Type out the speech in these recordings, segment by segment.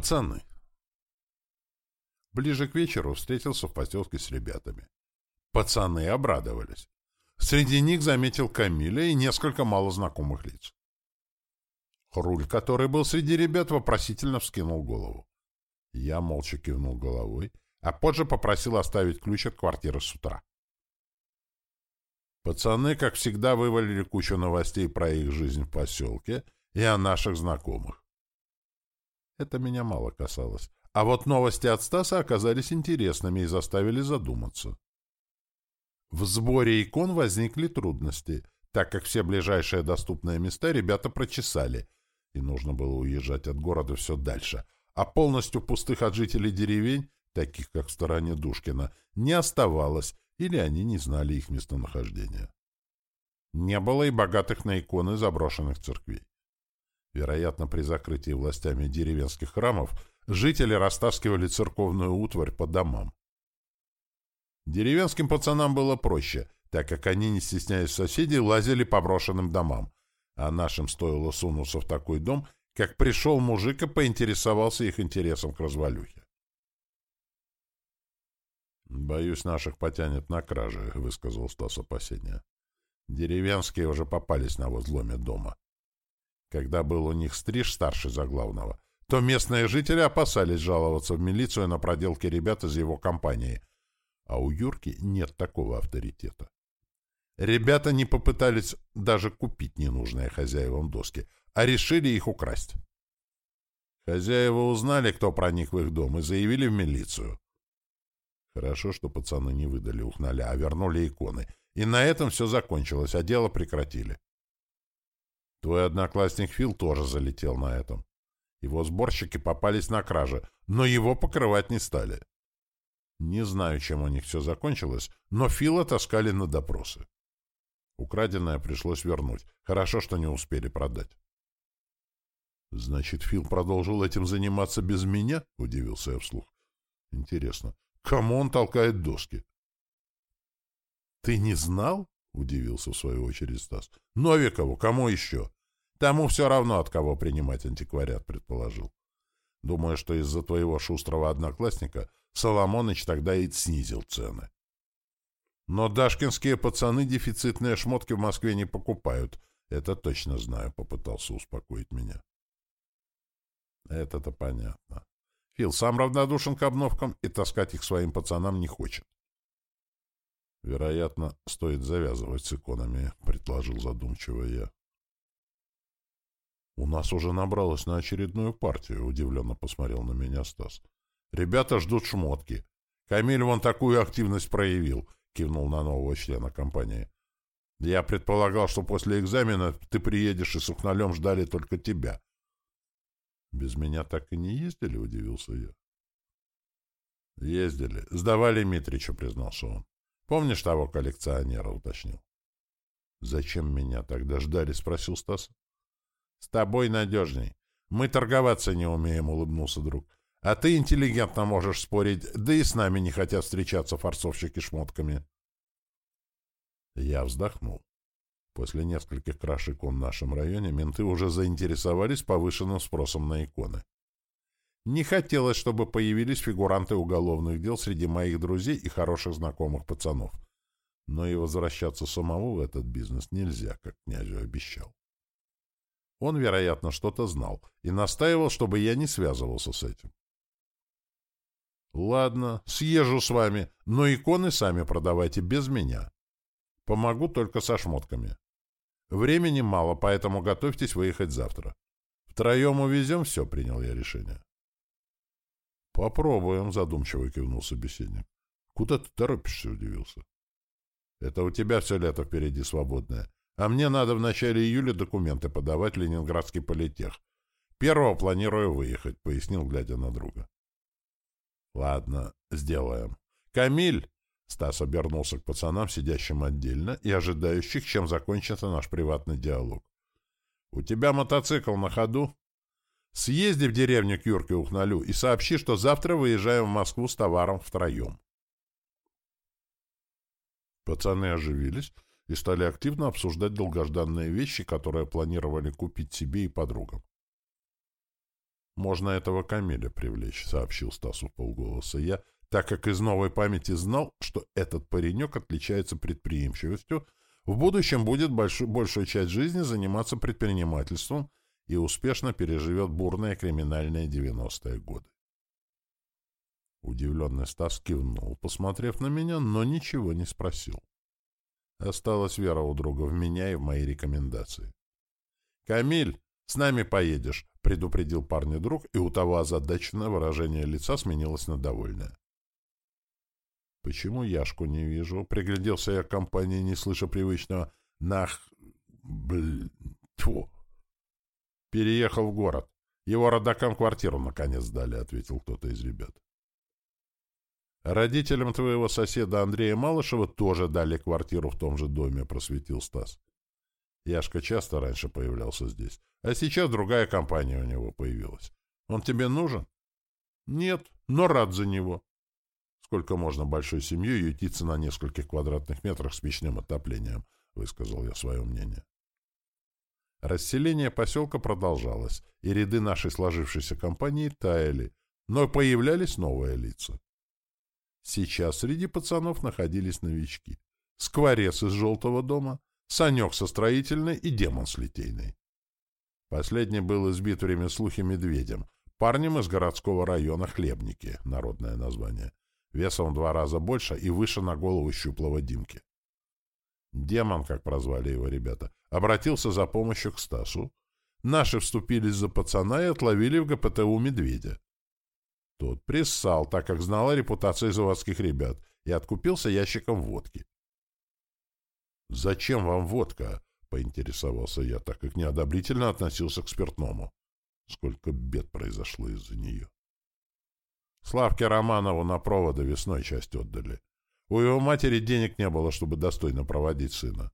Пацаны. Ближе к вечеру встретился в поселке с ребятами. Пацаны обрадовались. Среди них заметил Камиля и несколько малознакомых лиц. Хруль, который был среди ребят, вопросительно вскинул голову. Я молча кивнул головой, а позже попросил оставить ключ от квартиры с утра. Пацаны, как всегда, вывалили кучу новостей про их жизнь в поселке и о наших знакомых. Это меня мало касалось. А вот новости от Стаса оказались интересными и заставили задуматься. В сборе икон возникли трудности, так как все ближайшие доступные места ребята прочесали, и нужно было уезжать от города все дальше, а полностью пустых от жителей деревень, таких как в стороне Душкина, не оставалось, или они не знали их местонахождения. Не было и богатых на иконы заброшенных церквей. Вероятно, при закрытии властями деревенских храмов жители растаскивали церковную утварь по домам. Деревенским пацанам было проще, так как они, не стесняясь соседей, лазили по брошенным домам, а нашим стоило сунуться в такой дом, как пришел мужик и поинтересовался их интересом к развалюхе. «Боюсь, наших потянет на краже», — высказал Стас опасения. «Деревенские уже попались на возломе дома. Когда был у них стриж старший за главного, то местные жители опасались жаловаться в милицию на проделки ребят из его компании, а у Юрки нет такого авторитета. Ребята не попытались даже купить ненужные хозяевам доски, а решили их украсть. Хозяева узнали, кто проник в их дом, и заявили в милицию. Хорошо, что пацаны не выдали ухналя, а вернули иконы. И на этом все закончилось, а дело прекратили. Твой одноклассник Фил тоже залетел на этом. Его сборщики попались на краже, но его покрывать не стали. Не знаю, чем у них все закончилось, но Фила таскали на допросы. Украденное пришлось вернуть. Хорошо, что не успели продать. «Значит, Фил продолжил этим заниматься без меня?» — удивился я вслух. «Интересно, кому он толкает доски?» «Ты не знал?» — удивился в свою очередь Стас. «Новикову, кому еще?» «Тому все равно, от кого принимать антиквариат», — предположил. «Думаю, что из-за твоего шустрого одноклассника Соломоныч тогда и снизил цены». «Но дашкинские пацаны дефицитные шмотки в Москве не покупают. Это точно знаю», — попытался успокоить меня. «Это-то понятно. Фил сам равнодушен к обновкам и таскать их своим пацанам не хочет. Вероятно, стоит завязывать с иконами, предположил задумчиво я. У нас уже набралось на очередную партию, удивленно посмотрел на меня Стас. Ребята ждут шмотки. Камиль вон такую активность проявил, кивнул на нового члена компании. Я предполагал, что после экзамена ты приедешь и с ухналем ждали только тебя. Без меня так и не ездили, удивился я. Ездили. Сдавали Митричу, признался он. Помнишь того коллекционера, уточнил. Зачем меня тогда ждали, спросил Стас. С тобой надежней. Мы торговаться не умеем, улыбнулся друг. А ты интеллигентно можешь спорить, да и с нами не хотят встречаться форцовщики шмотками. Я вздохнул. После нескольких краж икон в нашем районе менты уже заинтересовались повышенным спросом на иконы. Не хотелось, чтобы появились фигуранты уголовных дел среди моих друзей и хороших знакомых пацанов. Но и возвращаться самому в этот бизнес нельзя, как князю обещал. Он, вероятно, что-то знал и настаивал, чтобы я не связывался с этим. «Ладно, съезжу с вами, но иконы сами продавайте без меня. Помогу только со шмотками. Времени мало, поэтому готовьтесь выехать завтра. Втроем увезем все, принял я решение. «Попробуем», — задумчиво кивнул собеседник. «Куда ты торопишься?» — удивился. «Это у тебя все лето впереди свободное. А мне надо в начале июля документы подавать в Ленинградский политех. Первого планирую выехать», — пояснил, глядя на друга. «Ладно, сделаем. Камиль!» — Стас обернулся к пацанам, сидящим отдельно и ожидающих, чем закончится наш приватный диалог. «У тебя мотоцикл на ходу?» Съезди в деревню к Юрке Ухналю и сообщи, что завтра выезжаем в Москву с товаром втроем. Пацаны оживились и стали активно обсуждать долгожданные вещи, которые планировали купить себе и подругам. Можно этого Камиля привлечь, сообщил Стасу полголоса я, так как из новой памяти знал, что этот паренек отличается предприимчивостью, в будущем будет большую, большую часть жизни заниматься предпринимательством и успешно переживет бурные криминальные 90-е годы. Удивленный Стас кивнул, посмотрев на меня, но ничего не спросил. Осталась вера у друга в меня и в мои рекомендации. «Камиль, с нами поедешь», — предупредил парня друг, и у того озадаченное выражение лица сменилось на довольное. «Почему Яшку не вижу?» — пригляделся я к компании, не слыша привычного «нах... блин... тьфу». «Переехал в город. Его родакам квартиру наконец дали», — ответил кто-то из ребят. Родителям твоего соседа Андрея Малышева тоже дали квартиру в том же доме, просветил Стас. Яшка часто раньше появлялся здесь, а сейчас другая компания у него появилась. Он тебе нужен? Нет, но рад за него. Сколько можно большой семьей ютиться на нескольких квадратных метрах с печным отоплением, высказал я свое мнение. Расселение поселка продолжалось, и ряды нашей сложившейся компании таяли, но появлялись новые лица. Сейчас среди пацанов находились новички. Скворец из желтого дома, Санек со строительной и демон с литейной. Последний был избит время слухи медведем, парнем из городского района Хлебники, народное название, весом в два раза больше и выше на голову щуплого Димки. Демон, как прозвали его ребята, обратился за помощью к Стасу. Наши вступились за пацана и отловили в ГПТУ медведя. Тот приссал, так как знал о репутации заводских ребят, и откупился ящиком водки. «Зачем вам водка?» — поинтересовался я, так как неодобрительно относился к спиртному. Сколько бед произошло из-за нее. Славке Романову на проводы весной часть отдали. У его матери денег не было, чтобы достойно проводить сына.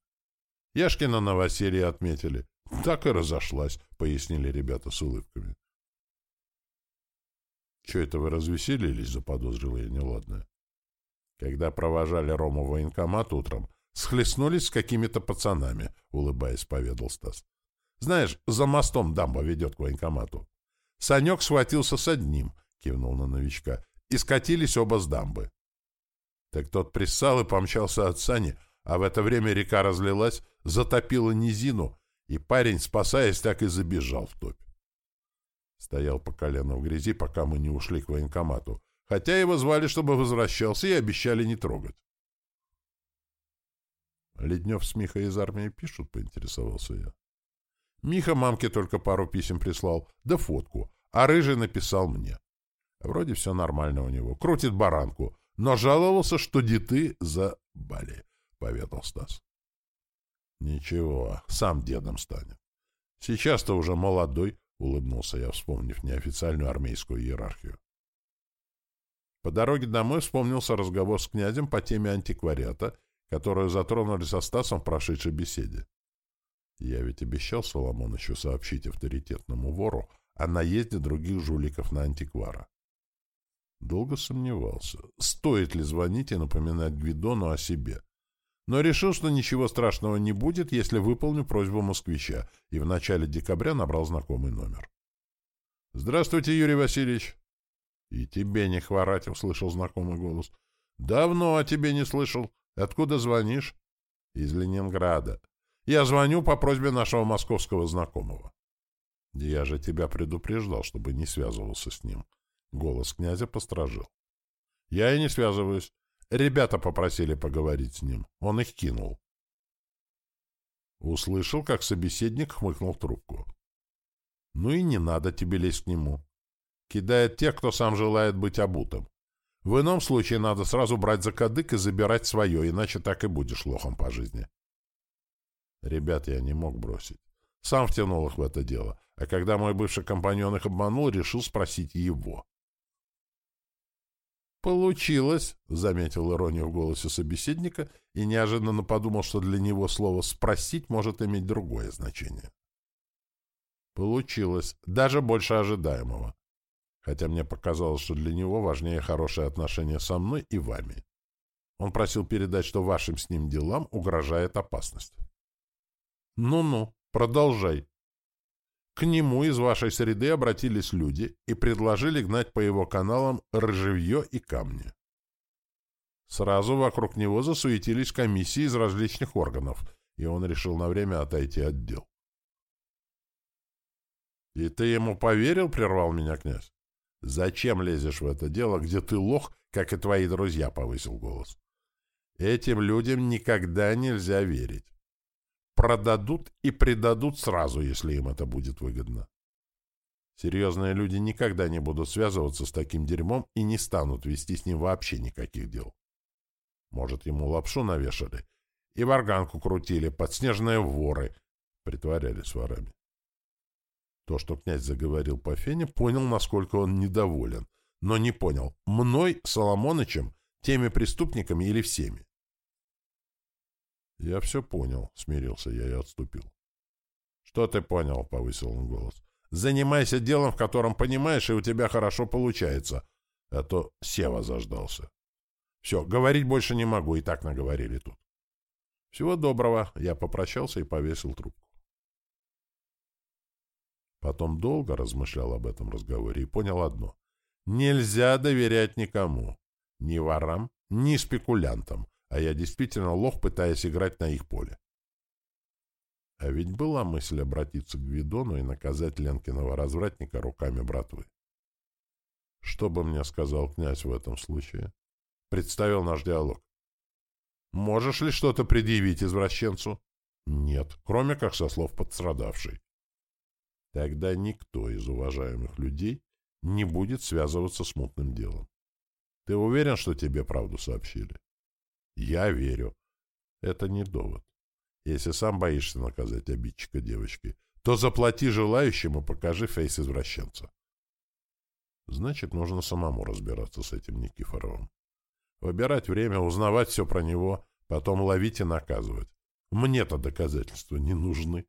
Яшкина новоселье отметили. Так и разошлась, — пояснили ребята с улыбками. Че это вы развеселились, заподозрил я неладное. Когда провожали Рому в военкомат утром, схлестнулись с какими-то пацанами, улыбаясь, поведал Стас. Знаешь, за мостом дамба ведет к военкомату. Санек схватился с одним, кивнул на новичка, и скатились оба с дамбы. Так тот приссал и помчался от сани, а в это время река разлилась, затопила низину, и парень, спасаясь, так и забежал в топь. Стоял по колено в грязи, пока мы не ушли к военкомату. Хотя его звали, чтобы возвращался, и обещали не трогать. «Леднев с Михой из армии пишут?» — поинтересовался я. Миха мамке только пару писем прислал, да фотку, а Рыжий написал мне. Вроде все нормально у него, крутит баранку, но жаловался, что деты забали, — поведал Стас. Ничего, сам дедом станет. Сейчас-то уже молодой, — улыбнулся я, вспомнив неофициальную армейскую иерархию. По дороге домой вспомнился разговор с князем по теме антиквариата, которую затронули со Стасом в прошедшей беседе. Я ведь обещал Соломоновичу сообщить авторитетному вору о наезде других жуликов на антиквара. Долго сомневался, стоит ли звонить и напоминать Гвидону о себе но решил, что ничего страшного не будет, если выполню просьбу москвича, и в начале декабря набрал знакомый номер. «Здравствуйте, Юрий Васильевич!» «И тебе не хворать», — услышал знакомый голос. «Давно о тебе не слышал. Откуда звонишь?» «Из Ленинграда. Я звоню по просьбе нашего московского знакомого». «Я же тебя предупреждал, чтобы не связывался с ним». Голос князя постражил. «Я и не связываюсь. Ребята попросили поговорить с ним. Он их кинул. Услышал, как собеседник хмыкнул трубку. Ну и не надо тебе лезть к нему. Кидает тех, кто сам желает быть обутым. В ином случае надо сразу брать за кадык и забирать свое, иначе так и будешь лохом по жизни. Ребят я не мог бросить. Сам втянул их в это дело, а когда мой бывший компаньон их обманул, решил спросить его. «Получилось», — заметил иронию в голосе собеседника и неожиданно подумал, что для него слово «спросить» может иметь другое значение. «Получилось. Даже больше ожидаемого. Хотя мне показалось, что для него важнее хорошие отношения со мной и вами. Он просил передать, что вашим с ним делам угрожает опасность». «Ну-ну, продолжай». К нему из вашей среды обратились люди и предложили гнать по его каналам ржевье и камни. Сразу вокруг него засуетились комиссии из различных органов, и он решил на время отойти от дел. «И ты ему поверил?» — прервал меня князь. «Зачем лезешь в это дело, где ты лох, как и твои друзья?» — повысил голос. «Этим людям никогда нельзя верить. Продадут и предадут сразу, если им это будет выгодно. Серьезные люди никогда не будут связываться с таким дерьмом и не станут вести с ним вообще никаких дел. Может, ему лапшу навешали и варганку крутили, подснежные воры, притворялись ворами. То, что князь заговорил по фене, понял, насколько он недоволен, но не понял, мной, Соломонычем, теми преступниками или всеми. «Я все понял», — смирился я и отступил. «Что ты понял?» — повысил он голос. «Занимайся делом, в котором понимаешь, и у тебя хорошо получается. А то Сева заждался. Все, говорить больше не могу, и так наговорили тут». «Всего доброго!» — я попрощался и повесил трубку. Потом долго размышлял об этом разговоре и понял одно. Нельзя доверять никому. Ни ворам, ни спекулянтам а я действительно лох, пытаясь играть на их поле. А ведь была мысль обратиться к Гвидону и наказать Ленкиного развратника руками братвы. Что бы мне сказал князь в этом случае? Представил наш диалог. Можешь ли что-то предъявить извращенцу? Нет, кроме как со слов подстрадавшей. Тогда никто из уважаемых людей не будет связываться с мутным делом. Ты уверен, что тебе правду сообщили? Я верю. Это не довод. Если сам боишься наказать обидчика девочки, то заплати желающему, покажи фейс извращенца. Значит, нужно самому разбираться с этим Никифоровым. Выбирать время, узнавать все про него, потом ловить и наказывать. Мне-то доказательства не нужны.